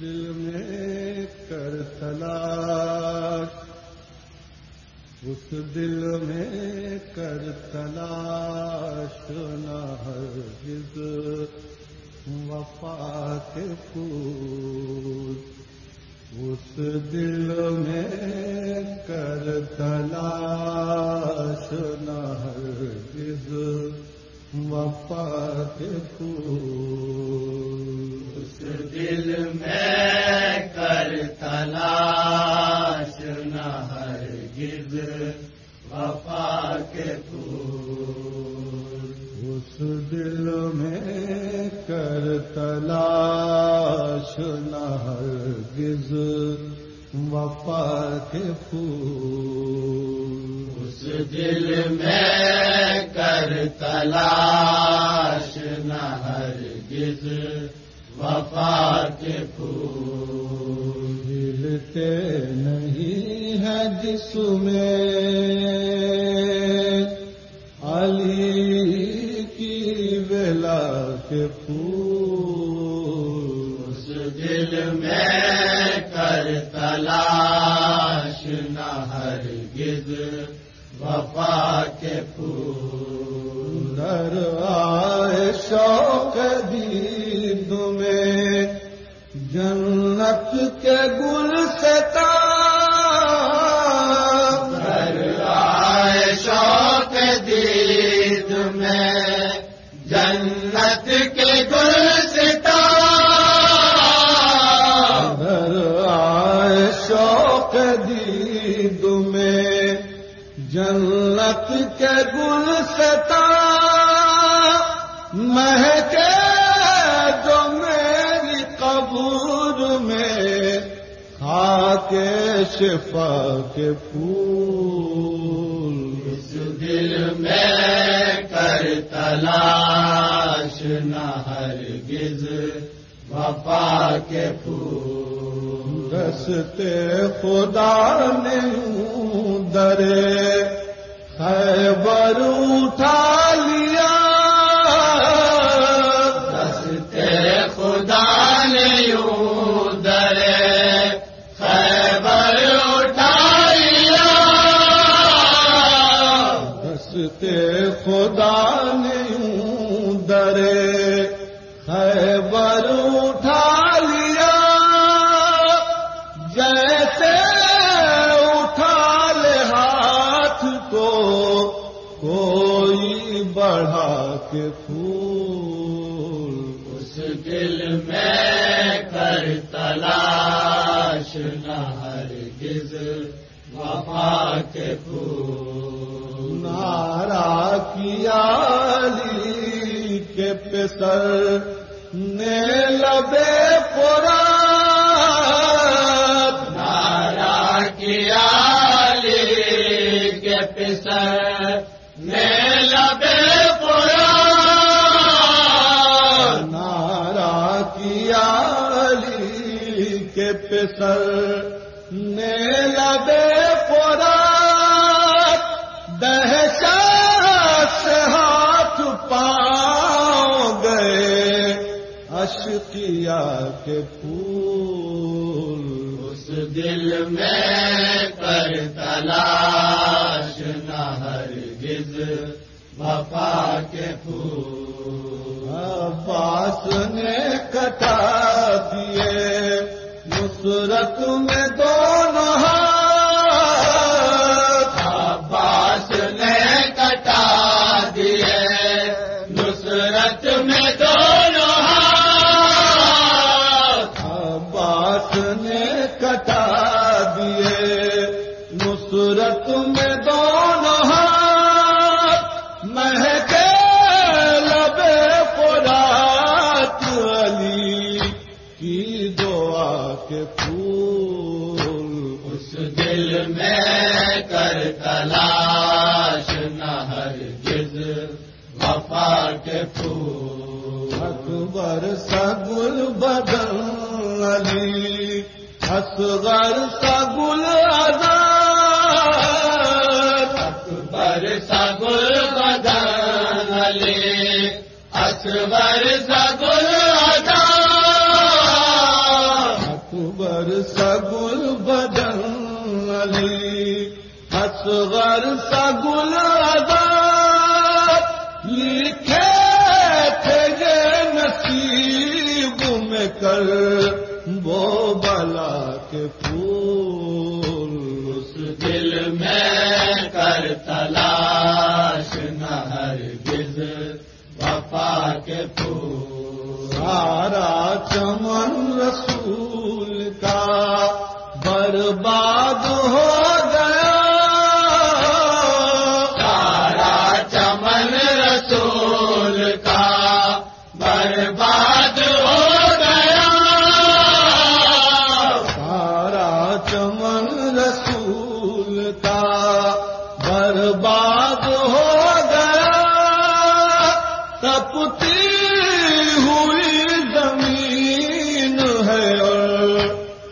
دل میں کر تلاش اس دل میں کر تلاش نہ ہرگز وفا کے پھول۔ اس دل میں کر تلاش نہ ہرگز وفا کے پھول۔ میں کر تلاش نہ ہرگز وفا کے پھول اس دل میں کر تلاش نہ ہرگز وفا کے پھول اس دل میں کر تلاش نہ ہرگز وفا کے پھول ملتے نہیں ہے جس میں علی کی ولا کے پھول۔ اس دل میں کر تلاش نہ ہرگز وفا کے پھول۔ آئے شوق دید کے گل سے گھر آئے شوق دید میں جنت کے گل ستا در آئے شوق دید میں جنت کے گل ستا مہکے خاک شفا کے پھول۔ اس دل میں کر تلاش نہ ہرگز وفا کے پھول۔ دستے خدا نے درے خیبر اٹھا کوئی بڑھا کے پھول اس دل میں کر تلاش نہ ہرگز وفا کے پھول۔ نارا کیا علی کے پسر نے لبے کیا علی کے پسر نے لبے پورا دہشت سے ہاتھ پاؤ گئے اشکیا کے پھول۔ اس دل میں کر تلاش نہ ہرگز وفا کے پھول۔ عباس نے کٹا دیے نصرت میں دو ہرگز وفا کے پھول اکبر سگل بدن علی اصغر سگل آزاد اکبر سگل بدن علی اصغر سگل ادا اصغر سگل بدن علی اصغر سگل آزاد لکھے تھے یہ نصیب میں کر وہ بلا کے پھول اس دل میں کر رسول کا برباد ہو گیا تپتی ہوئی زمین ہے اور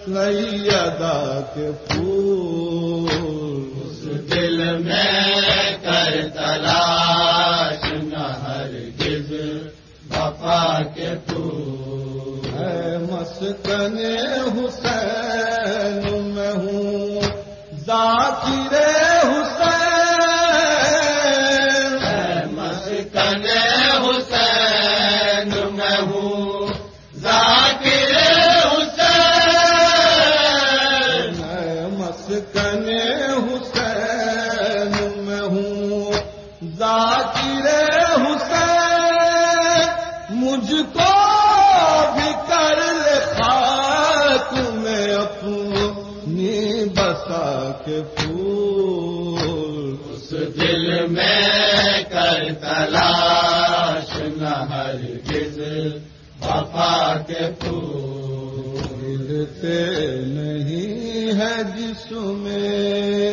سیدا کے پھول۔ اس دل میں کر تلاش نہ ہر گز وفا کے پھول۔ ہے مسکن حسین ذاکر حسین وفا کے پھول نہیں ہے جس میں